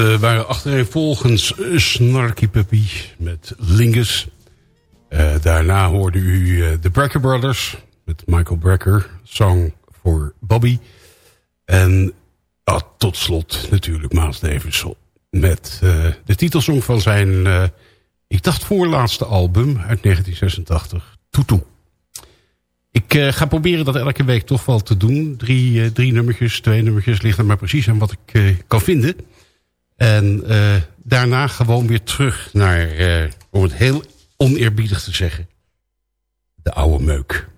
uh, waren achtereenvolgens eh, Snarky Puppy met Lingus. Eh, daarna hoorde u uh, de Brecker Brothers met Michael Brecker. Song voor Bobby. En tot slot natuurlijk Maas Davidson met de titelsong van zijn... ik dacht voorlaatste album uit 1986, Tutu. Ik ga proberen dat elke week toch wel te doen. Drie, uh, drie nummertjes, twee nummertjes. Ligt er maar precies aan wat ik kan vinden. En daarna gewoon weer terug naar, om het heel oneerbiedig te zeggen, de oude meuk.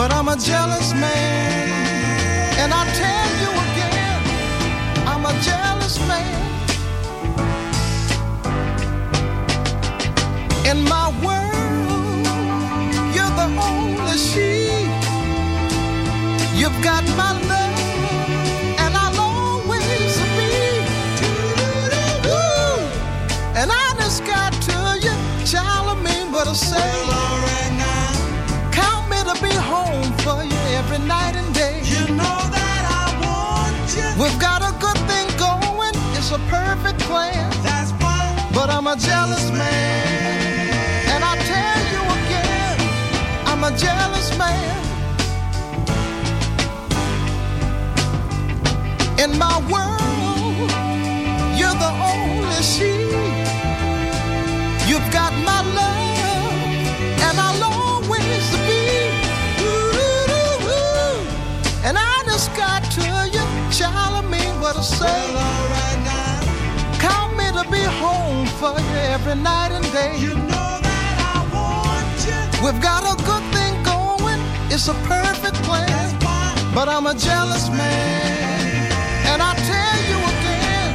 But I'm a jealous man. And I tell you again, I'm a jealous man. In my world, you're the only she. You've got my love, and I'll always be. And I just got to you, child of me, but I say, well, every night and day. You know that I want you. We've got a good thing going, it's a perfect plan. That's why. But I'm a jealous man. And I tell you again, I'm a jealous man. In my world, say. Well, all right now. Count me to be home for you every night and day. You know that I want you. We've got a good thing going. it's a perfect plan, but I'm a jealous man. And I tell you again,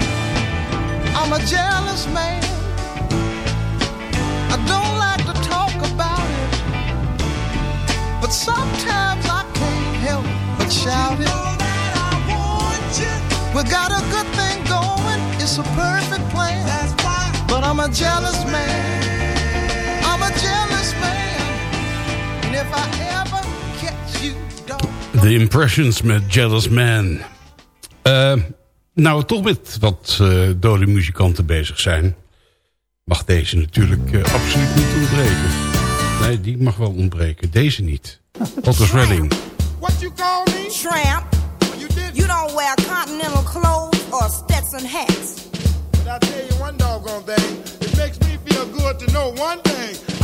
I'm a jealous man. It's a perfect plan. But I'm a jealous man. I'm a jealous man. And if I ever The Impressions met Jealous Man. Uh, nou, toch met wat uh, dode muzikanten bezig zijn... mag deze natuurlijk uh, absoluut niet ontbreken. Nee, die mag wel ontbreken. Deze niet. Otis Redding. What you call me? Tramp. You, you don't wear continental clothes or Stetson hats. But I'll tell you one doggone thing. It makes me feel good to know one thing.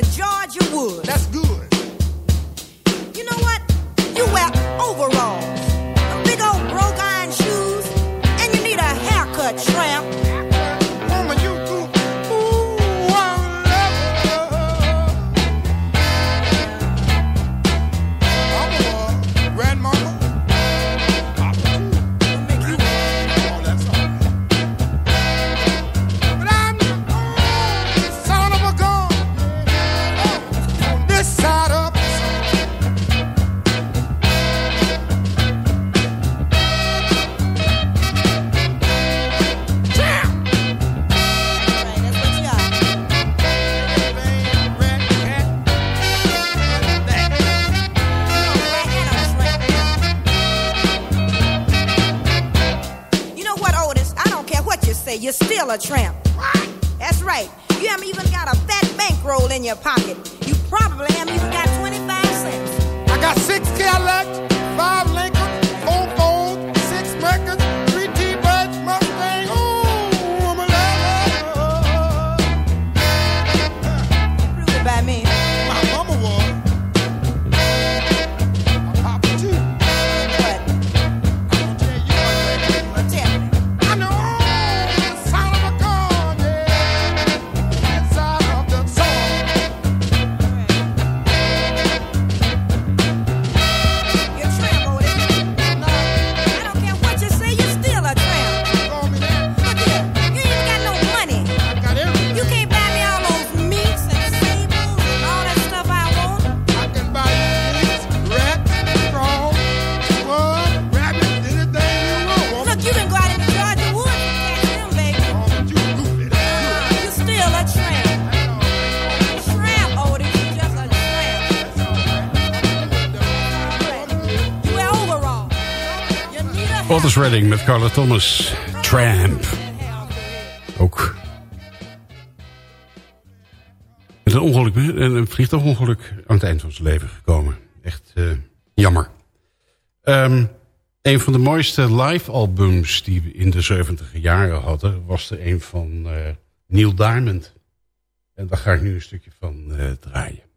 the Georgia woods. That's good. You know what? You wear overalls, big old broke iron shoes, and you need a haircut trim. say you're still a tramp. What? That's right. You haven't even got a fat bankroll in your pocket. You probably haven't even got 25 cents. I got six Cadillacs. Redding met Carla Thomas. Tramp. Ook. Met een ongeluk, een vliegtuigongeluk aan het eind van zijn leven gekomen. Echt uh, jammer. Um, een van de mooiste live albums die we in de 70 jaren hadden... was er een van uh, Neil Diamond. En daar ga ik nu een stukje van uh, draaien.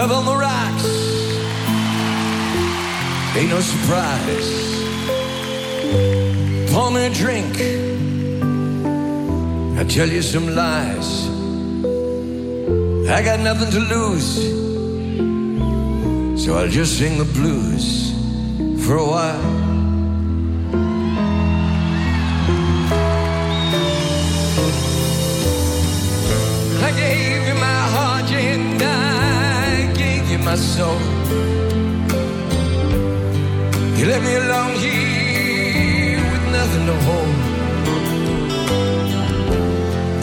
Love on the rocks ain't no surprise. Pour me a drink, I tell you some lies. I got nothing to lose, so I'll just sing the blues for a while. I gave you my soul. You left me alone here with nothing to hold.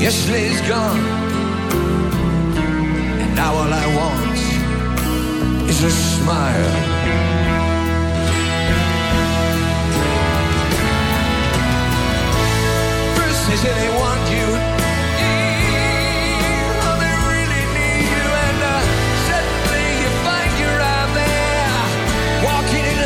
Yesterday's gone, and now all I want is a smile. First they say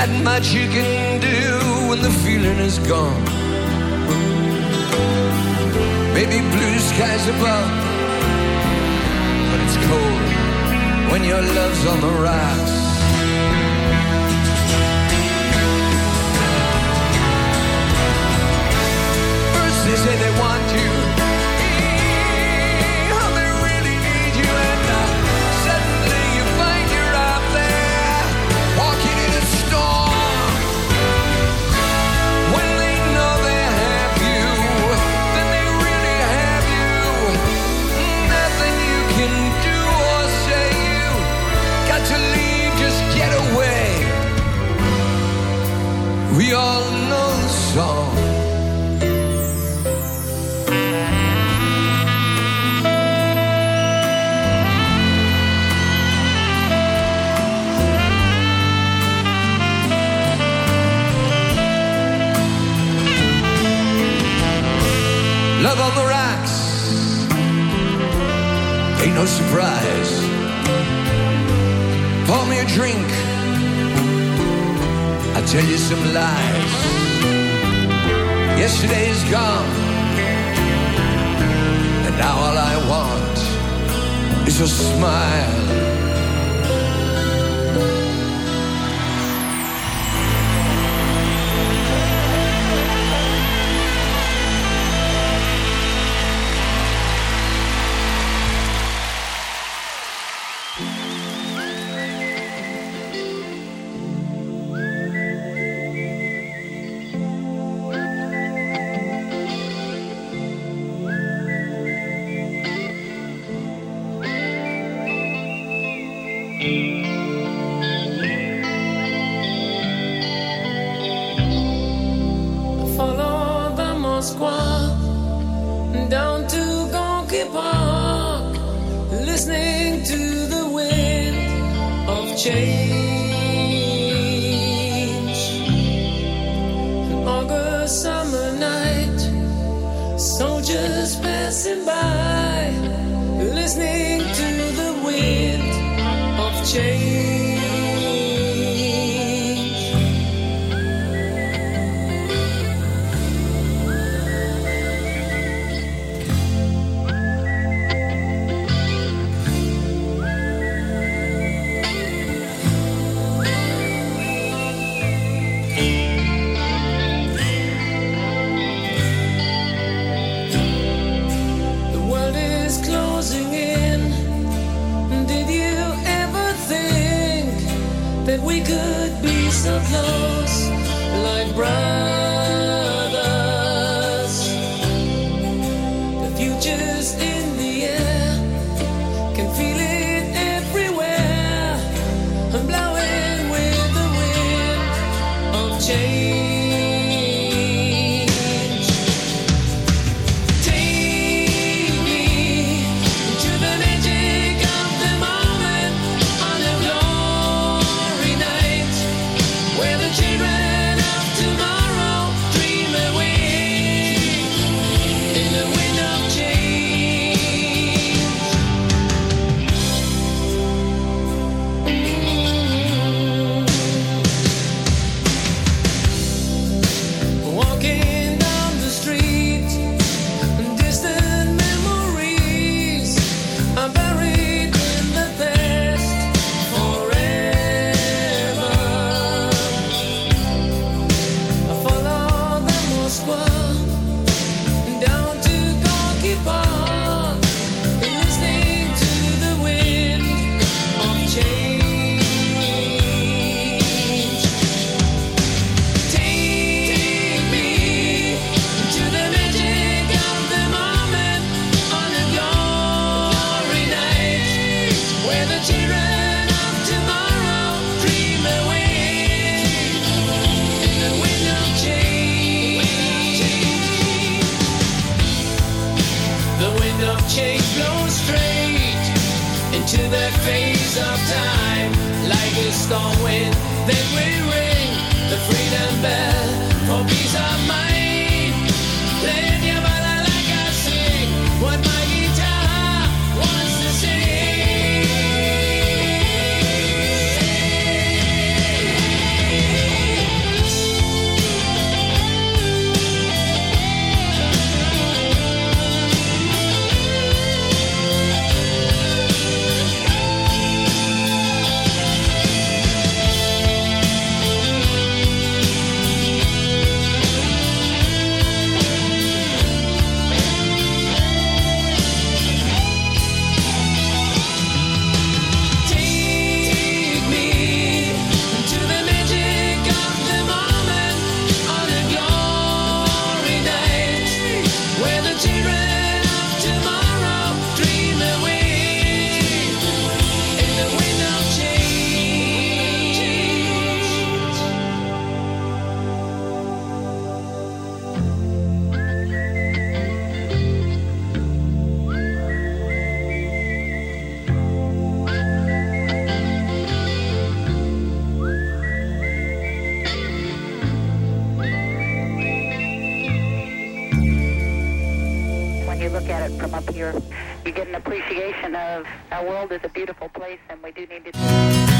Not much you can do when the feeling is gone. Maybe blue skies above, but it's cold when your love's on the rocks. Change. of our world is a beautiful place and we do need to.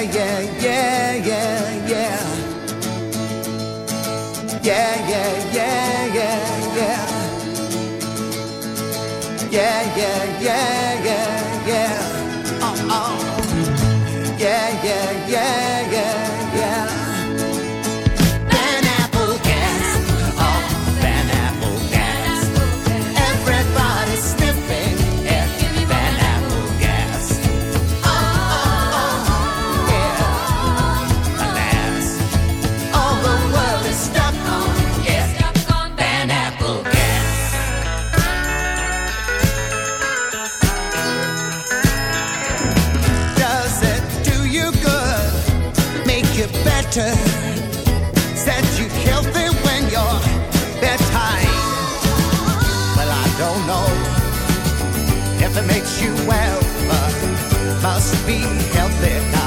Yeah, de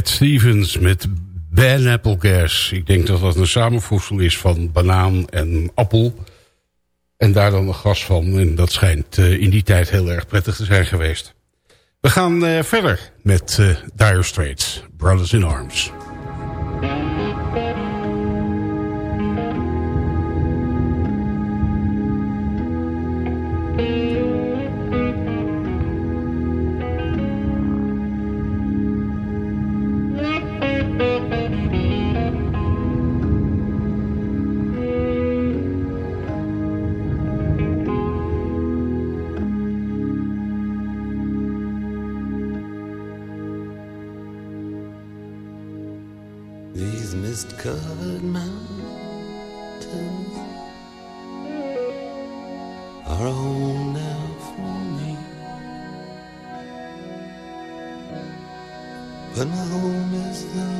Cat Stevens met Ben Apple Gas. Ik denk dat dat een samenvoegsel is van banaan en appel. En daar dan een gas van. En dat schijnt uh, in die tijd heel erg prettig te zijn geweest. We gaan uh, verder met uh, Dire Straits, Brothers in Arms. But my home is the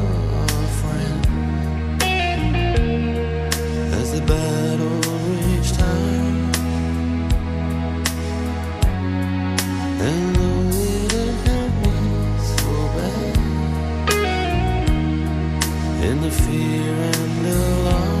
in the fear and the You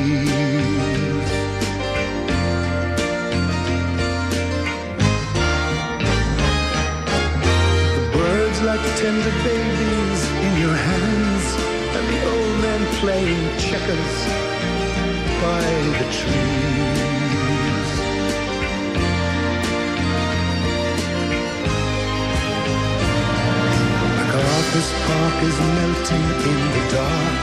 Tender babies in your hands, and the old man playing checkers by the trees. MacArthur's Park is melting in the dark.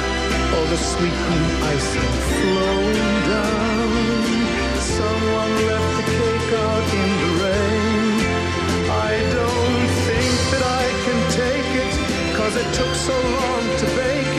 All the sweet green icing flowing down. Someone left the cake out in the rain. Cause it took so long to bake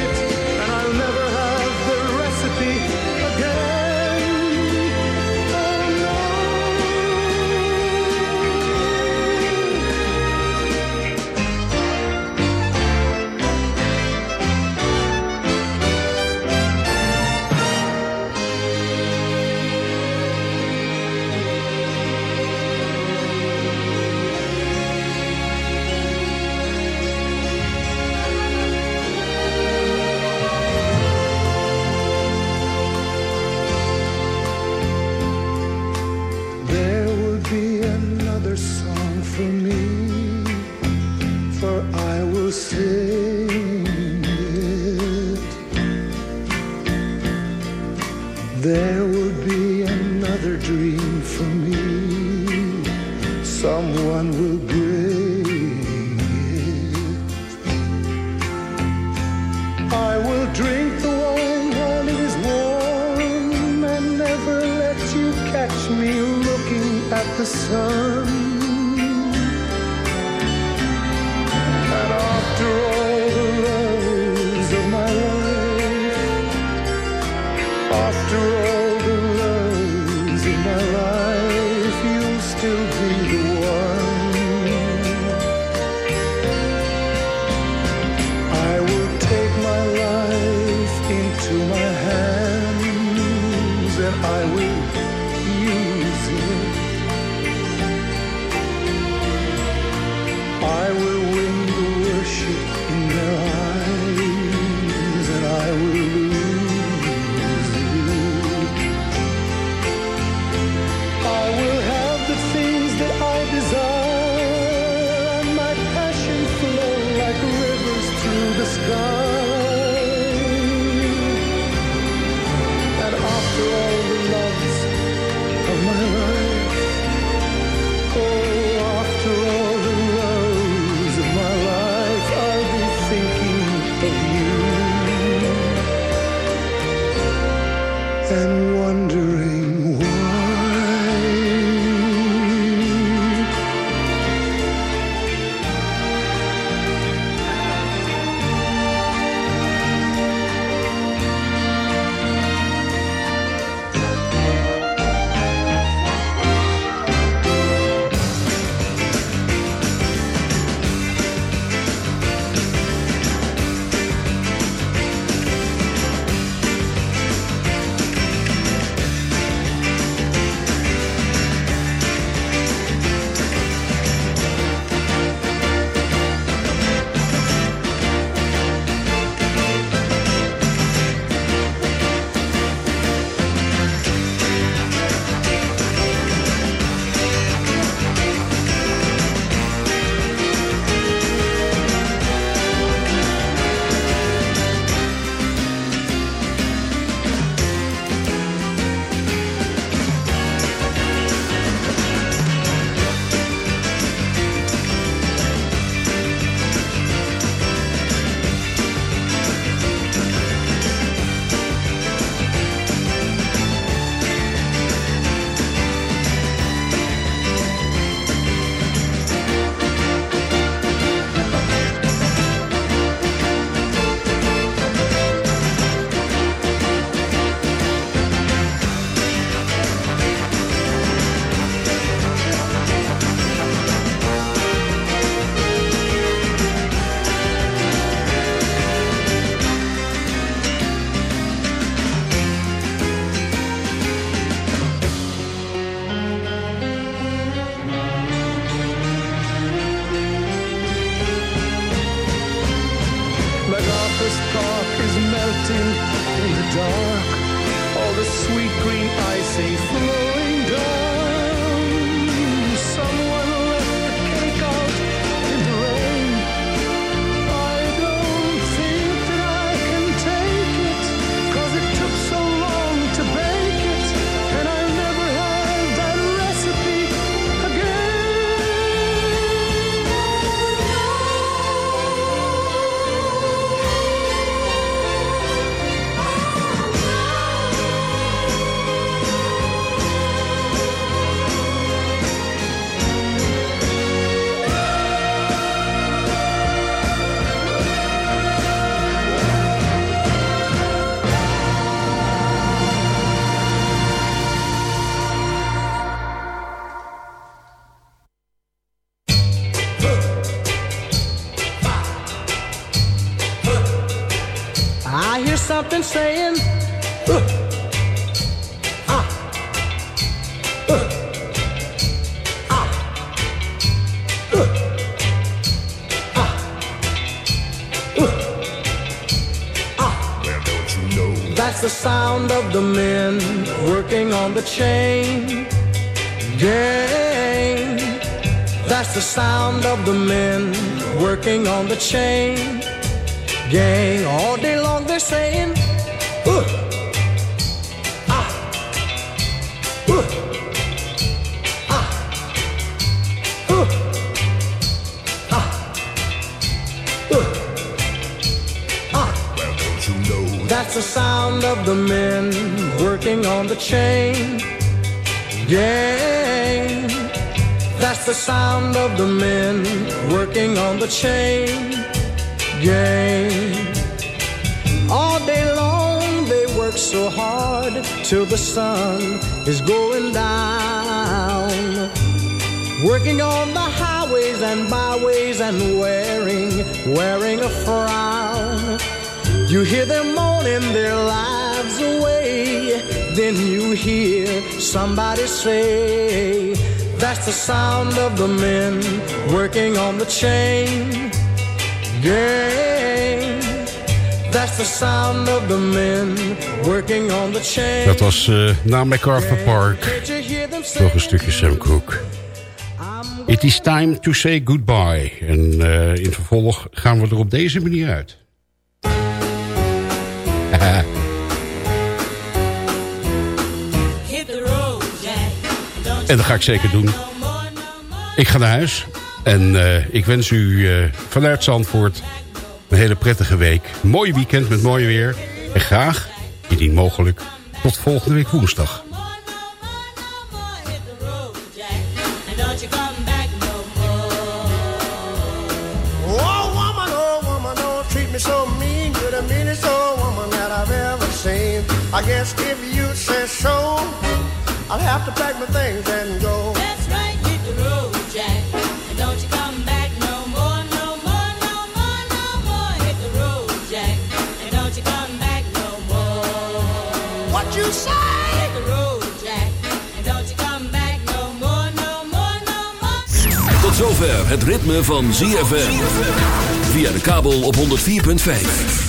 sound of the men working on the chain gang. All day long they work so hard till the sun is going down. Working on the highways and byways and wearing, wearing a frown. You hear them moaning their lives away. Then you hear somebody say, That's the sound of the men working on the chain gang. That's the sound of the men working on the chain. Dat was eh, na MacArthur Park. Nog een stukje Sam Cooke. It is time to say goodbye. En eh, in vervolg gaan we er op deze manier uit. En dat ga ik zeker doen. Ik ga naar huis. En eh, ik wens u uh, vanuit Zandvoort een hele prettige week. Mooi weekend met mooi weer. En graag, indien mogelijk, tot volgende week woensdag. I'll have to pack my things and go. That's right, hit the road, Jack. And don't you come back no more, no more, no more, no more. Hit the road, Jack. And don't you come back no more. What you say? Hit the road, Jack. And don't you come back no more, no more, no more. Tot zover het ritme van ZFM. Via de kabel op 104.5.